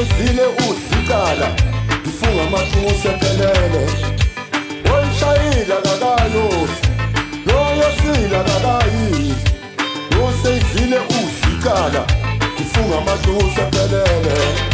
useyidlile udlicala ngifunga amaxusa ephelele oyishayila kakayosi loyosila kakayidli useyidlile udlicala ngifunga amaxusa ephelele